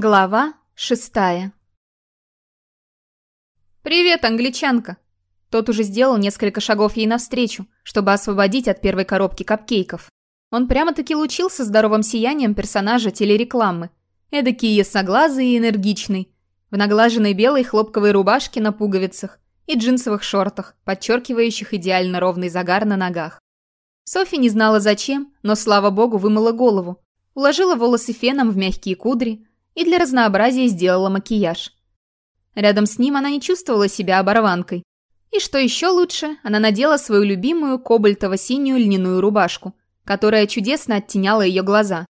Глава шестая «Привет, англичанка!» Тот уже сделал несколько шагов ей навстречу, чтобы освободить от первой коробки капкейков. Он прямо-таки лучился здоровым сиянием персонажа телерекламы. Эдакий ясноглазый и энергичный. В наглаженной белой хлопковой рубашке на пуговицах и джинсовых шортах, подчеркивающих идеально ровный загар на ногах. Софи не знала зачем, но, слава богу, вымыла голову, уложила волосы феном в мягкие кудри, и для разнообразия сделала макияж. Рядом с ним она не чувствовала себя оборванкой. И что еще лучше, она надела свою любимую кобальтово-синюю льняную рубашку, которая чудесно оттеняла ее глаза.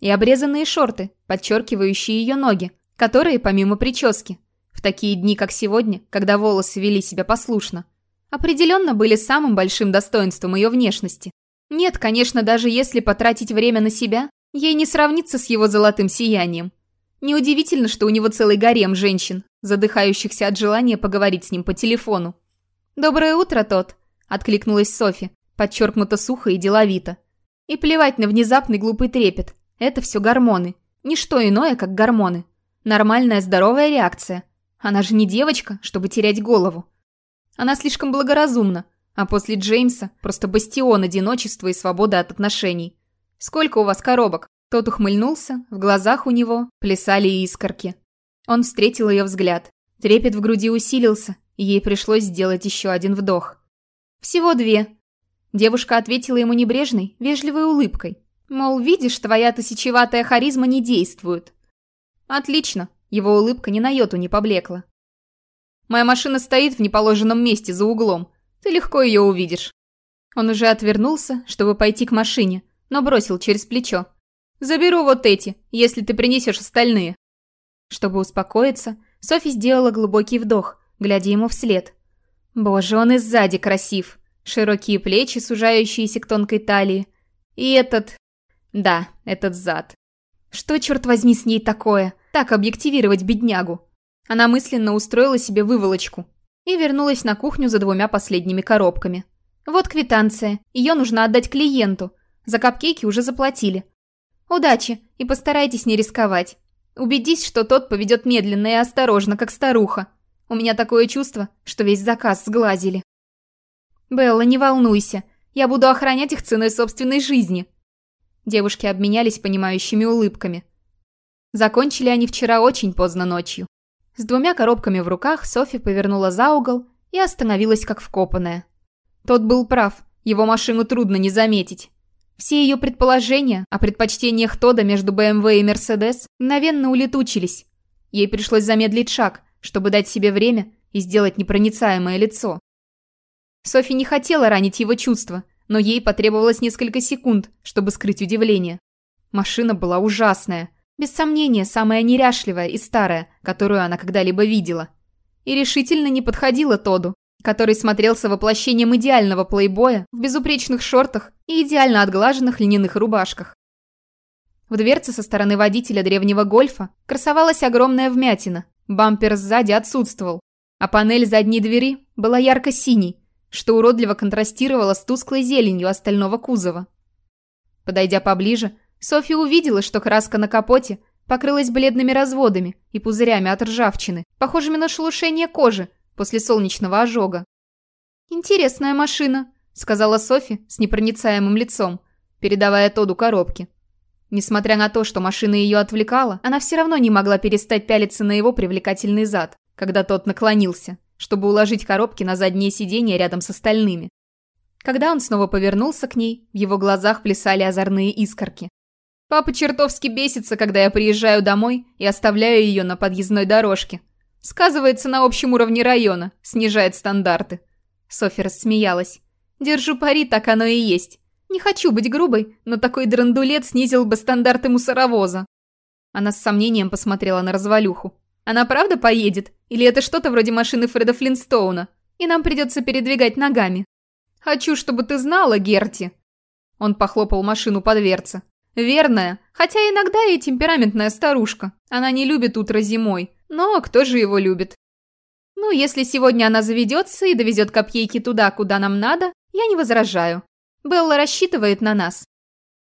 И обрезанные шорты, подчеркивающие ее ноги, которые, помимо прически, в такие дни, как сегодня, когда волосы вели себя послушно, определенно были самым большим достоинством ее внешности. Нет, конечно, даже если потратить время на себя, ей не сравнится с его золотым сиянием. Неудивительно, что у него целый гарем женщин, задыхающихся от желания поговорить с ним по телефону. «Доброе утро, тот!» – откликнулась Софи, подчеркнуто сухо и деловито. И плевать на внезапный глупый трепет. Это все гормоны. Ничто иное, как гормоны. Нормальная здоровая реакция. Она же не девочка, чтобы терять голову. Она слишком благоразумна, а после Джеймса просто бастион одиночества и свободы от отношений. Сколько у вас коробок? Тот ухмыльнулся, в глазах у него плясали искорки. Он встретил ее взгляд. Трепет в груди усилился, и ей пришлось сделать еще один вдох. «Всего две». Девушка ответила ему небрежной, вежливой улыбкой. Мол, видишь, твоя тысячеватая харизма не действует. «Отлично», его улыбка ни на йоту не поблекла. «Моя машина стоит в неположенном месте за углом. Ты легко ее увидишь». Он уже отвернулся, чтобы пойти к машине, но бросил через плечо. Заберу вот эти, если ты принесешь остальные». Чтобы успокоиться, Софи сделала глубокий вдох, глядя ему вслед. Боже, он и сзади красив. Широкие плечи, сужающиеся к тонкой талии. И этот... Да, этот зад. Что, черт возьми, с ней такое? Так объективировать беднягу. Она мысленно устроила себе выволочку и вернулась на кухню за двумя последними коробками. Вот квитанция. Ее нужно отдать клиенту. За капкейки уже заплатили. Удачи, и постарайтесь не рисковать. Убедись, что тот поведет медленно и осторожно, как старуха. У меня такое чувство, что весь заказ сглазили. Белла, не волнуйся. Я буду охранять их ценой собственной жизни. Девушки обменялись понимающими улыбками. Закончили они вчера очень поздно ночью. С двумя коробками в руках Софи повернула за угол и остановилась как вкопанная. Тот был прав, его машину трудно не заметить. Все ее предположения о предпочтениях Тода между БМВ и Мерседес мгновенно улетучились. Ей пришлось замедлить шаг, чтобы дать себе время и сделать непроницаемое лицо. Софи не хотела ранить его чувства, но ей потребовалось несколько секунд, чтобы скрыть удивление. Машина была ужасная, без сомнения, самая неряшливая и старая, которую она когда-либо видела. И решительно не подходила Тоду, который смотрелся воплощением идеального плейбоя в безупречных шортах и идеально отглаженных льняных рубашках. В дверце со стороны водителя древнего гольфа красовалась огромная вмятина, бампер сзади отсутствовал, а панель задней двери была ярко-синей, что уродливо контрастировало с тусклой зеленью остального кузова. Подойдя поближе, Софья увидела, что краска на капоте покрылась бледными разводами и пузырями от ржавчины, похожими на шелушение кожи, после солнечного ожога. «Интересная машина», — сказала Софи с непроницаемым лицом, передавая Тоду коробки. Несмотря на то, что машина ее отвлекала, она все равно не могла перестать пялиться на его привлекательный зад, когда тот наклонился, чтобы уложить коробки на заднее сиденье рядом с остальными. Когда он снова повернулся к ней, в его глазах плясали озорные искорки. «Папа чертовски бесится, когда я приезжаю домой и оставляю ее на подъездной дорожке. Сказывается на общем уровне района, снижает стандарты. Софи рассмеялась. Держу пари, так оно и есть. Не хочу быть грубой, но такой драндулет снизил бы стандарты мусоровоза. Она с сомнением посмотрела на развалюху. Она правда поедет? Или это что-то вроде машины Фреда Флинстоуна? И нам придется передвигать ногами. Хочу, чтобы ты знала, Герти. Он похлопал машину по дверце. Верная, хотя иногда и темпераментная старушка. Она не любит утро зимой. Но кто же его любит? Ну, если сегодня она заведется и довезет капкейки туда, куда нам надо, я не возражаю. Белла рассчитывает на нас.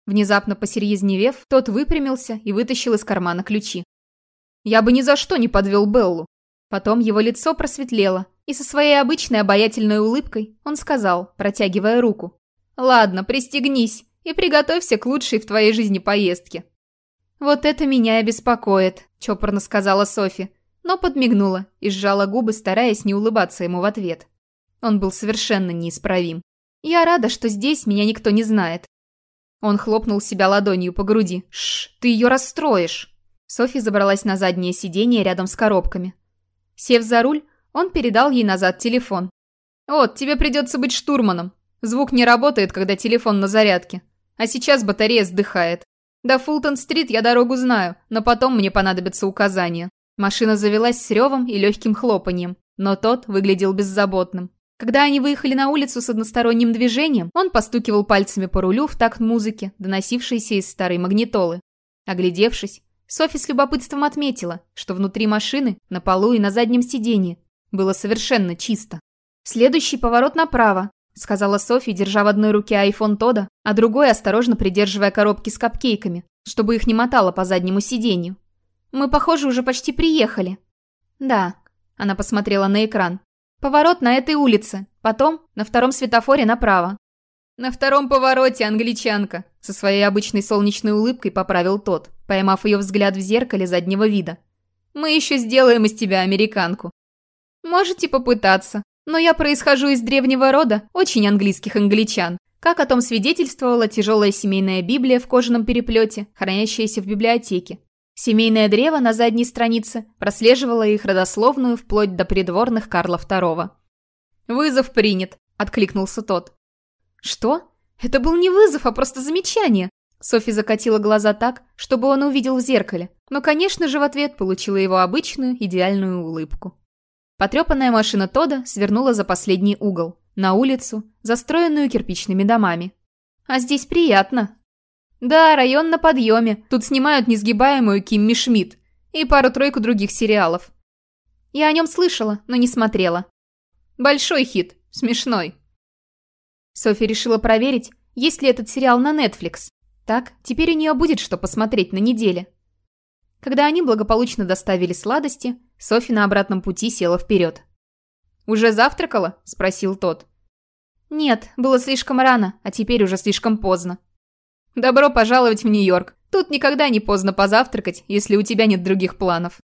Внезапно посерьезневев, тот выпрямился и вытащил из кармана ключи. Я бы ни за что не подвел Беллу. Потом его лицо просветлело, и со своей обычной обаятельной улыбкой он сказал, протягивая руку. «Ладно, пристегнись и приготовься к лучшей в твоей жизни поездке». «Вот это меня и беспокоит», – чопорно сказала Софи, но подмигнула и сжала губы, стараясь не улыбаться ему в ответ. Он был совершенно неисправим. «Я рада, что здесь меня никто не знает». Он хлопнул себя ладонью по груди. «Шш, ты ее расстроишь!» Софи забралась на заднее сиденье рядом с коробками. Сев за руль, он передал ей назад телефон. «Вот, тебе придется быть штурманом. Звук не работает, когда телефон на зарядке. А сейчас батарея сдыхает. До Фултон-стрит я дорогу знаю, но потом мне понадобятся указания». Машина завелась с ревом и легким хлопаньем, но тот выглядел беззаботным. Когда они выехали на улицу с односторонним движением, он постукивал пальцами по рулю в такт музыки, доносившейся из старой магнитолы. Оглядевшись, Софи с любопытством отметила, что внутри машины, на полу и на заднем сиденье было совершенно чисто. «Следующий поворот направо», — сказала Софи, держа в одной руке айфон Тода, а другой осторожно придерживая коробки с капкейками, чтобы их не мотало по заднему сиденью. «Мы, похоже, уже почти приехали». «Да», — она посмотрела на экран. «Поворот на этой улице, потом на втором светофоре направо». «На втором повороте, англичанка!» Со своей обычной солнечной улыбкой поправил тот, поймав ее взгляд в зеркале заднего вида. «Мы еще сделаем из тебя американку». «Можете попытаться, но я происхожу из древнего рода очень английских англичан, как о том свидетельствовала тяжелая семейная Библия в кожаном переплете, хранящаяся в библиотеке. Семейное древо на задней странице прослеживало их родословную вплоть до придворных Карла II. «Вызов принят», — откликнулся тот. «Что? Это был не вызов, а просто замечание!» Софи закатила глаза так, чтобы он увидел в зеркале, но, конечно же, в ответ получила его обычную идеальную улыбку. Потрепанная машина Тода свернула за последний угол, на улицу, застроенную кирпичными домами. «А здесь приятно!» «Да, район на подъеме. Тут снимают несгибаемую Кимми Шмидт и пару-тройку других сериалов. Я о нем слышала, но не смотрела. Большой хит, смешной. Софи решила проверить, есть ли этот сериал на Netflix. Так, теперь у нее будет что посмотреть на неделе. Когда они благополучно доставили сладости, Софи на обратном пути села вперед. «Уже завтракала?» – спросил тот. «Нет, было слишком рано, а теперь уже слишком поздно». «Добро пожаловать в Нью-Йорк. Тут никогда не поздно позавтракать, если у тебя нет других планов».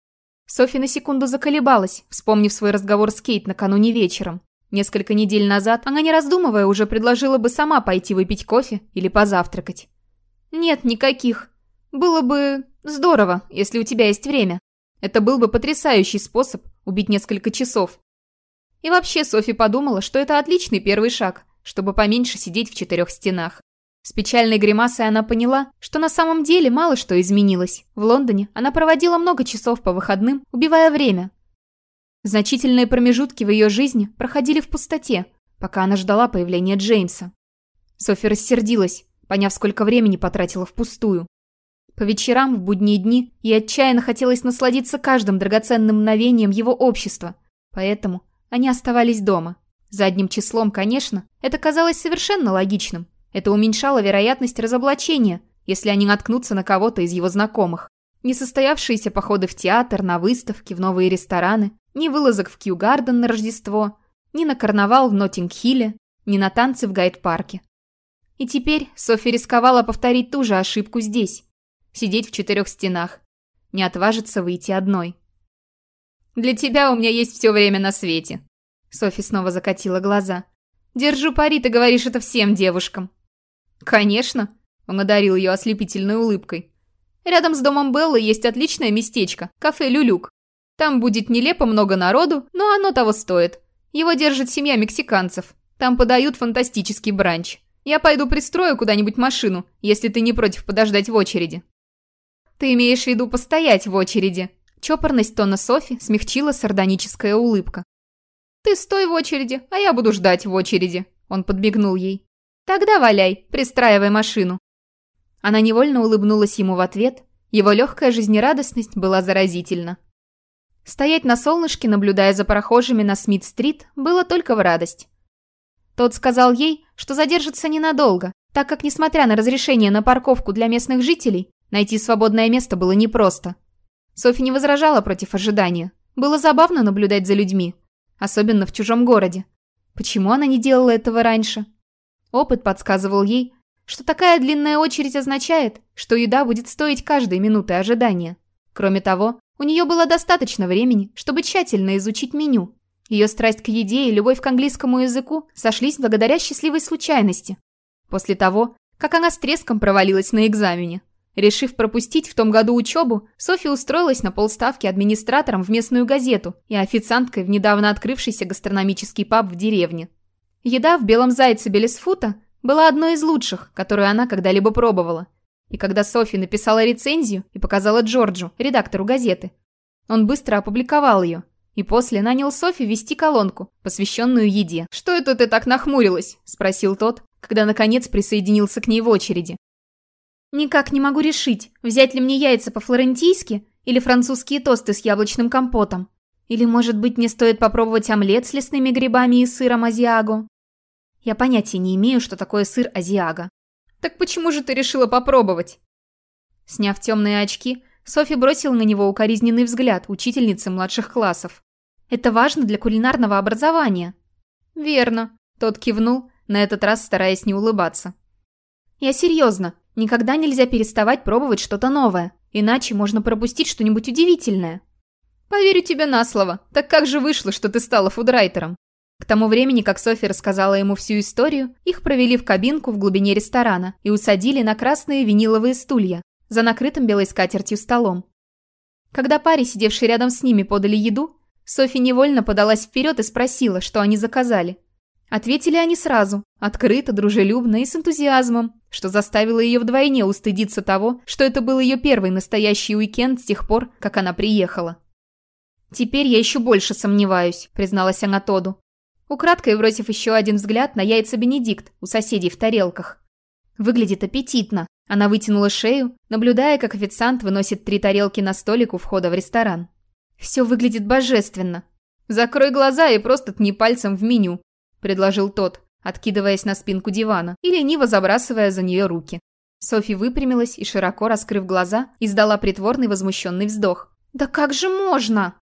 Софи на секунду заколебалась, вспомнив свой разговор с Кейт накануне вечером. Несколько недель назад она, не раздумывая, уже предложила бы сама пойти выпить кофе или позавтракать. «Нет, никаких. Было бы здорово, если у тебя есть время. Это был бы потрясающий способ убить несколько часов». И вообще Софи подумала, что это отличный первый шаг, чтобы поменьше сидеть в четырех стенах. С печальной гримасой она поняла, что на самом деле мало что изменилось. В Лондоне она проводила много часов по выходным, убивая время, Значительные промежутки в ее жизни проходили в пустоте, пока она ждала появления Джеймса. Софи рассердилась, поняв, сколько времени потратила впустую. По вечерам, в будние дни, ей отчаянно хотелось насладиться каждым драгоценным мгновением его общества, поэтому они оставались дома. Задним числом, конечно, это казалось совершенно логичным. Это уменьшало вероятность разоблачения, если они наткнутся на кого-то из его знакомых. Несостоявшиеся походы в театр, на выставки, в новые рестораны, ни вылазок в Кью-Гарден на Рождество, ни на карнавал в Ноттинг-Хилле, ни на танцы в Гайд-парке. И теперь Софи рисковала повторить ту же ошибку здесь. Сидеть в четырех стенах. Не отважиться выйти одной. «Для тебя у меня есть все время на свете». Софи снова закатила глаза. «Держу пари, ты говоришь это всем девушкам». «Конечно», — он одарил ее ослепительной улыбкой. Рядом с домом Беллы есть отличное местечко – кафе «Люлюк». Там будет нелепо много народу, но оно того стоит. Его держит семья мексиканцев. Там подают фантастический бранч. Я пойду пристрою куда-нибудь машину, если ты не против подождать в очереди». «Ты имеешь в виду постоять в очереди?» Чопорность тона Софи смягчила сардоническая улыбка. «Ты стой в очереди, а я буду ждать в очереди», – он подбегнул ей. «Тогда валяй, пристраивай машину». Она невольно улыбнулась ему в ответ, его легкая жизнерадостность была заразительна. Стоять на солнышке, наблюдая за прохожими на Смит-стрит, было только в радость. Тот сказал ей, что задержится ненадолго, так как, несмотря на разрешение на парковку для местных жителей, найти свободное место было непросто. Софи не возражала против ожидания. Было забавно наблюдать за людьми, особенно в чужом городе. Почему она не делала этого раньше? Опыт подсказывал ей, что такая длинная очередь означает, что еда будет стоить каждой минуты ожидания. Кроме того, у нее было достаточно времени, чтобы тщательно изучить меню. Ее страсть к еде и любовь к английскому языку сошлись благодаря счастливой случайности. После того, как она с треском провалилась на экзамене. Решив пропустить в том году учебу, Софья устроилась на полставки администратором в местную газету и официанткой в недавно открывшийся гастрономический паб в деревне. Еда в белом зайце Белесфута была одной из лучших, которую она когда-либо пробовала. И когда Софья написала рецензию и показала Джорджу, редактору газеты, он быстро опубликовал ее и после нанял Софи вести колонку, посвященную еде. «Что это ты так нахмурилась?» – спросил тот, когда наконец присоединился к ней в очереди. Никак не могу решить, взять ли мне яйца по-флорентийски или французские тосты с яблочным компотом. Или, может быть, мне стоит попробовать омлет с лесными грибами и сыром азиаго? Я понятия не имею, что такое сыр азиаго. Так почему же ты решила попробовать? Сняв темные очки, Софи бросила на него укоризненный взгляд учительницы младших классов. Это важно для кулинарного образования. Верно. Тот кивнул, на этот раз стараясь не улыбаться. Я серьезно. Никогда нельзя переставать пробовать что-то новое, иначе можно пропустить что-нибудь удивительное. Поверю тебе на слово. Так как же вышло, что ты стала фудрайтером? К тому времени, как Софи рассказала ему всю историю, их провели в кабинку в глубине ресторана и усадили на красные виниловые стулья за накрытым белой скатертью столом. Когда паре, сидевшие рядом с ними, подали еду, Софи невольно подалась вперед и спросила, что они заказали. Ответили они сразу, открыто, дружелюбно и с энтузиазмом, что заставило ее вдвойне устыдиться того, что это был ее первый настоящий уикенд с тех пор, как она приехала. «Теперь я еще больше сомневаюсь», — призналась она Тоду. Украдкой бросив еще один взгляд на яйца Бенедикт у соседей в тарелках. Выглядит аппетитно. Она вытянула шею, наблюдая, как официант выносит три тарелки на столик у входа в ресторан. Все выглядит божественно. Закрой глаза и просто тни пальцем в меню, – предложил тот, откидываясь на спинку дивана и лениво забрасывая за нее руки. Софи выпрямилась и, широко раскрыв глаза, издала притворный возмущенный вздох. «Да как же можно?»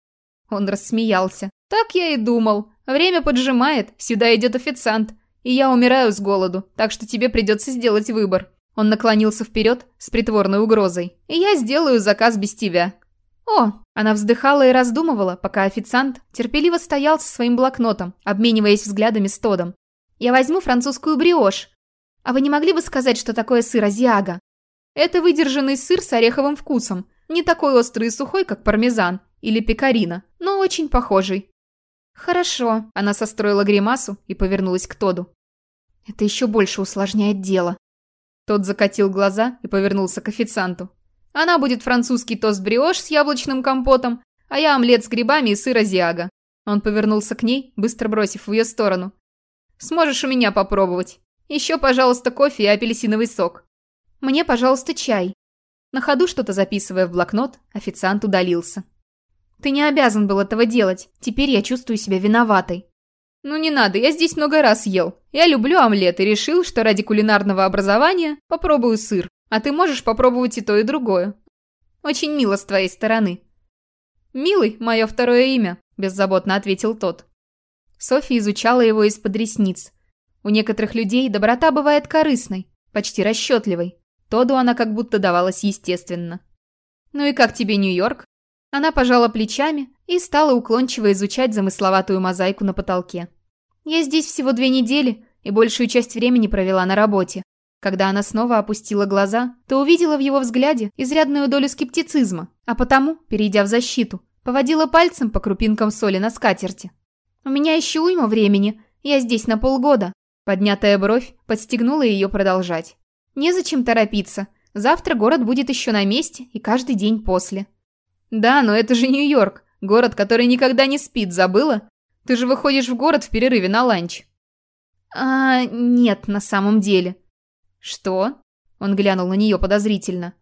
Он рассмеялся. «Так я и думал. Время поджимает, сюда идет официант, и я умираю с голоду, так что тебе придется сделать выбор». Он наклонился вперед с притворной угрозой. «И я сделаю заказ без тебя. «О!» Она вздыхала и раздумывала, пока официант терпеливо стоял со своим блокнотом, обмениваясь взглядами с Тодом. «Я возьму французскую бриошь. А вы не могли бы сказать, что такое сыр азиага?» «Это выдержанный сыр с ореховым вкусом. Не такой острый и сухой, как пармезан или пекарина, но очень похожий». «Хорошо», – она состроила гримасу и повернулась к Тоду. «Это еще больше усложняет дело». Тот закатил глаза и повернулся к официанту. Она будет французский тост-бриош с яблочным компотом, а я омлет с грибами и сыр азиага. Он повернулся к ней, быстро бросив в ее сторону. «Сможешь у меня попробовать. Еще, пожалуйста, кофе и апельсиновый сок. Мне, пожалуйста, чай». На ходу что-то записывая в блокнот, официант удалился. «Ты не обязан был этого делать. Теперь я чувствую себя виноватой». «Ну не надо, я здесь много раз ел. Я люблю омлет и решил, что ради кулинарного образования попробую сыр. А ты можешь попробовать и то, и другое. Очень мило с твоей стороны». «Милый – мое второе имя», – беззаботно ответил тот. Софья изучала его из-под ресниц. У некоторых людей доброта бывает корыстной, почти расчетливой. Тоду она как будто давалась естественно. «Ну и как тебе Нью-Йорк?» Она пожала плечами и стала уклончиво изучать замысловатую мозаику на потолке. «Я здесь всего две недели и большую часть времени провела на работе. Когда она снова опустила глаза, то увидела в его взгляде изрядную долю скептицизма, а потому, перейдя в защиту, поводила пальцем по крупинкам соли на скатерти. «У меня еще уйма времени, я здесь на полгода». Поднятая бровь подстегнула ее продолжать. «Незачем торопиться, завтра город будет еще на месте и каждый день после». «Да, но это же Нью-Йорк, город, который никогда не спит, забыла? Ты же выходишь в город в перерыве на ланч». «А, нет, на самом деле», «Что?» Он глянул на нее подозрительно.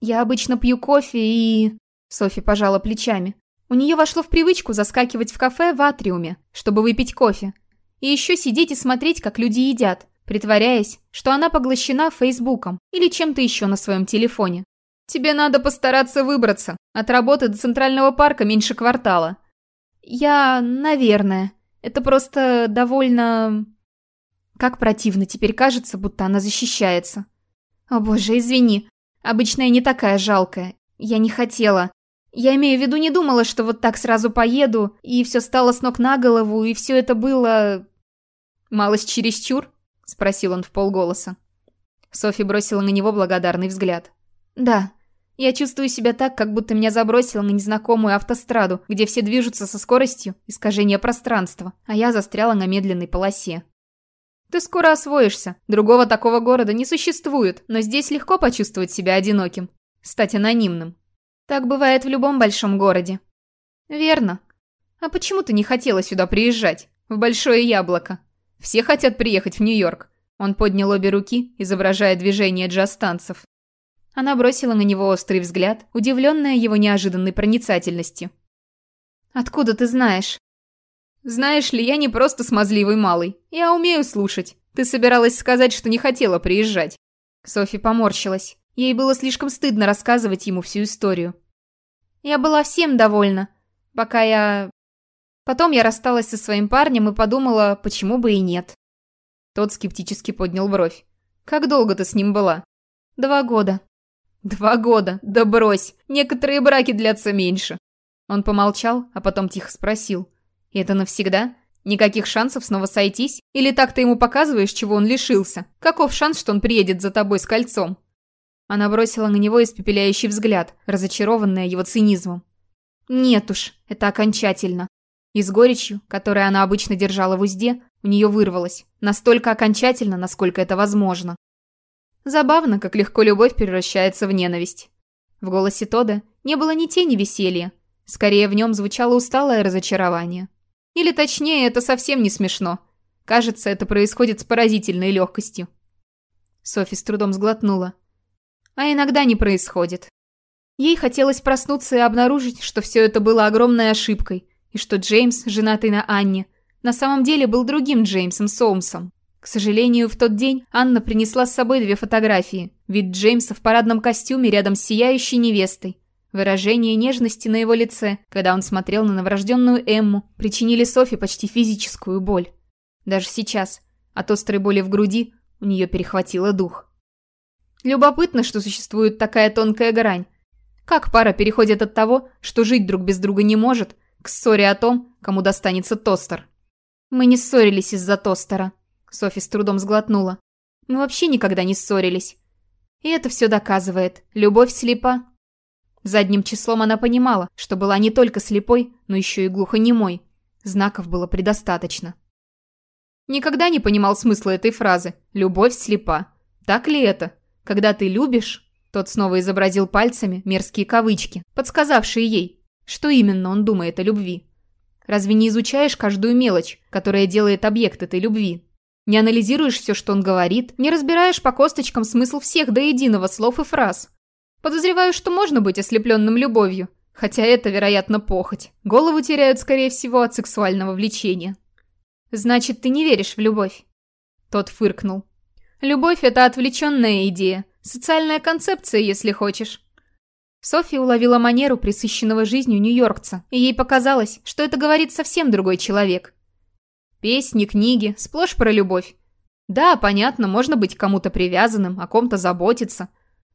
«Я обычно пью кофе и...» Софи пожала плечами. У нее вошло в привычку заскакивать в кафе в атриуме, чтобы выпить кофе. И еще сидеть и смотреть, как люди едят, притворяясь, что она поглощена Фейсбуком или чем-то еще на своем телефоне. Тебе надо постараться выбраться. От работы до Центрального парка меньше квартала. Я... наверное. Это просто довольно... Как противно теперь кажется, будто она защищается. О боже, извини. Обычно я не такая жалкая. Я не хотела. Я имею в виду, не думала, что вот так сразу поеду, и все стало с ног на голову, и все это было... «Малость чересчур?» — спросил он в полголоса. Софи бросила на него благодарный взгляд. «Да, я чувствую себя так, как будто меня забросило на незнакомую автостраду, где все движутся со скоростью искажения пространства, а я застряла на медленной полосе. Ты скоро освоишься. Другого такого города не существует, но здесь легко почувствовать себя одиноким. Стать анонимным. Так бывает в любом большом городе. Верно. А почему ты не хотела сюда приезжать? В Большое Яблоко. Все хотят приехать в Нью-Йорк. Он поднял обе руки, изображая движение джаз-танцев. Она бросила на него острый взгляд, удивленная его неожиданной проницательностью. «Откуда ты знаешь?» «Знаешь ли, я не просто смазливый малый. Я умею слушать. Ты собиралась сказать, что не хотела приезжать». Софи поморщилась. Ей было слишком стыдно рассказывать ему всю историю. «Я была всем довольна, пока я... Потом я рассталась со своим парнем и подумала, почему бы и нет». Тот скептически поднял бровь. «Как долго ты с ним была?» «Два года». «Два года? Да брось! Некоторые браки длятся меньше!» Он помолчал, а потом тихо спросил. «И это навсегда? Никаких шансов снова сойтись? Или так ты ему показываешь, чего он лишился? Каков шанс, что он приедет за тобой с кольцом?» Она бросила на него испепеляющий взгляд, разочарованная его цинизмом. «Нет уж, это окончательно». И с горечью, которой она обычно держала в узде, у нее вырвалось. Настолько окончательно, насколько это возможно. Забавно, как легко любовь превращается в ненависть. В голосе Тода не было ни тени веселья. Скорее, в нем звучало усталое разочарование. Или точнее, это совсем не смешно. Кажется, это происходит с поразительной легкостью. Софи с трудом сглотнула. А иногда не происходит. Ей хотелось проснуться и обнаружить, что все это было огромной ошибкой, и что Джеймс, женатый на Анне, на самом деле был другим Джеймсом Соумсом. К сожалению, в тот день Анна принесла с собой две фотографии. Вид Джеймса в парадном костюме рядом с сияющей невестой. Выражение нежности на его лице, когда он смотрел на новорожденную Эмму, причинили Софи почти физическую боль. Даже сейчас, от острой боли в груди, у нее перехватило дух. Любопытно, что существует такая тонкая грань. Как пара переходит от того, что жить друг без друга не может, к ссоре о том, кому достанется тостер. Мы не ссорились из-за тостера. Софи с трудом сглотнула. Мы вообще никогда не ссорились. И это все доказывает. Любовь слепа. Задним числом она понимала, что была не только слепой, но еще и глухонемой. Знаков было предостаточно. Никогда не понимал смысла этой фразы «любовь слепа». Так ли это? Когда ты любишь... Тот снова изобразил пальцами мерзкие кавычки, подсказавшие ей, что именно он думает о любви. Разве не изучаешь каждую мелочь, которая делает объект этой любви? Не анализируешь все, что он говорит, не разбираешь по косточкам смысл всех до единого слов и фраз. Подозреваю, что можно быть ослепленным любовью, хотя это, вероятно, похоть. Голову теряют, скорее всего, от сексуального влечения. «Значит, ты не веришь в любовь?» Тот фыркнул. «Любовь – это отвлеченная идея, социальная концепция, если хочешь». Софья уловила манеру присыщенного жизнью нью-йоркца, и ей показалось, что это говорит совсем другой человек – Песни, книги, сплошь про любовь. Да, понятно, можно быть кому-то привязанным, о ком-то заботиться.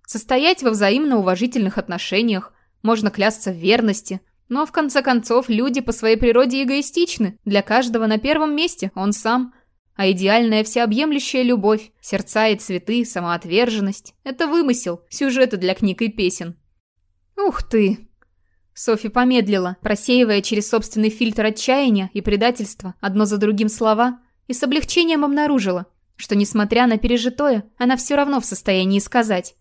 Состоять во взаимно уважительных отношениях, можно клясться в верности. Но, в конце концов, люди по своей природе эгоистичны. Для каждого на первом месте он сам. А идеальная всеобъемлющая любовь, сердца и цветы, самоотверженность – это вымысел, сюжеты для книг и песен. Ух ты! Софи помедлила, просеивая через собственный фильтр отчаяния и предательства одно за другим слова, и с облегчением обнаружила, что, несмотря на пережитое, она все равно в состоянии сказать.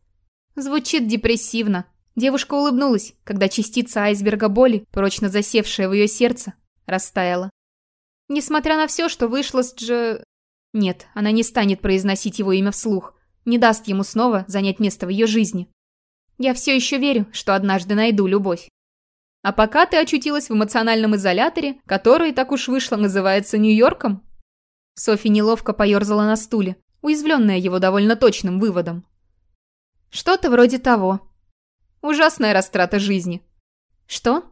Звучит депрессивно. Девушка улыбнулась, когда частица айсберга боли, прочно засевшая в ее сердце, растаяла. Несмотря на все, что вышло с Дж... Нет, она не станет произносить его имя вслух, не даст ему снова занять место в ее жизни. Я все еще верю, что однажды найду любовь. А пока ты очутилась в эмоциональном изоляторе, который, так уж вышло, называется Нью-Йорком?» Софи неловко поерзала на стуле, уязвленная его довольно точным выводом. «Что-то вроде того». Ужасная растрата жизни. Что?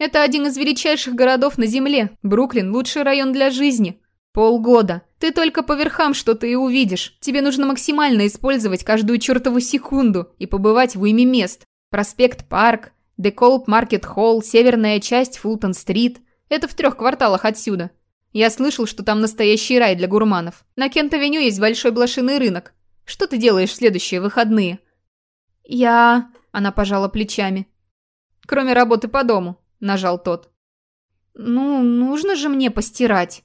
Это один из величайших городов на Земле. Бруклин – лучший район для жизни. Полгода. Ты только по верхам что-то и увидишь. Тебе нужно максимально использовать каждую чертову секунду и побывать в уйме мест. Проспект Парк, Деколп Маркет Холл, северная часть Фултон-стрит. Это в трех кварталах отсюда. Я слышал, что там настоящий рай для гурманов. На Кент-авеню есть большой блошиный рынок. Что ты делаешь в следующие выходные?» «Я...» – она пожала плечами. «Кроме работы по дому», – нажал тот. «Ну, нужно же мне постирать».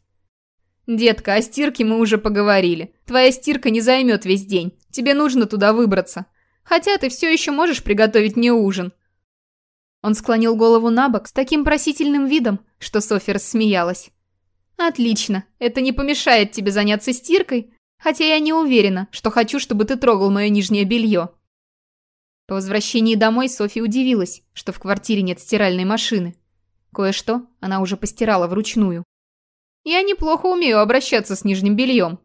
«Детка, о стирке мы уже поговорили. Твоя стирка не займет весь день. Тебе нужно туда выбраться. Хотя ты все еще можешь приготовить мне ужин». Он склонил голову на бок с таким просительным видом, что Софи рассмеялась. «Отлично. Это не помешает тебе заняться стиркой, хотя я не уверена, что хочу, чтобы ты трогал мое нижнее белье». По возвращении домой Софи удивилась, что в квартире нет стиральной машины. Кое-что она уже постирала вручную. «Я неплохо умею обращаться с нижним бельем».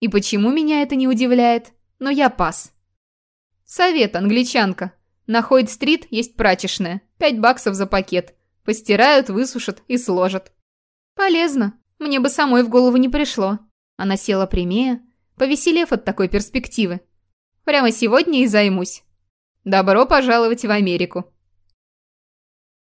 И почему меня это не удивляет? Но я пас. Совет, англичанка. На Хойд-стрит есть прачечная. Пять баксов за пакет. Постирают, высушат и сложат. «Полезно. Мне бы самой в голову не пришло». Она села прямее, повеселев от такой перспективы. «Прямо сегодня и займусь. Добро пожаловать в Америку».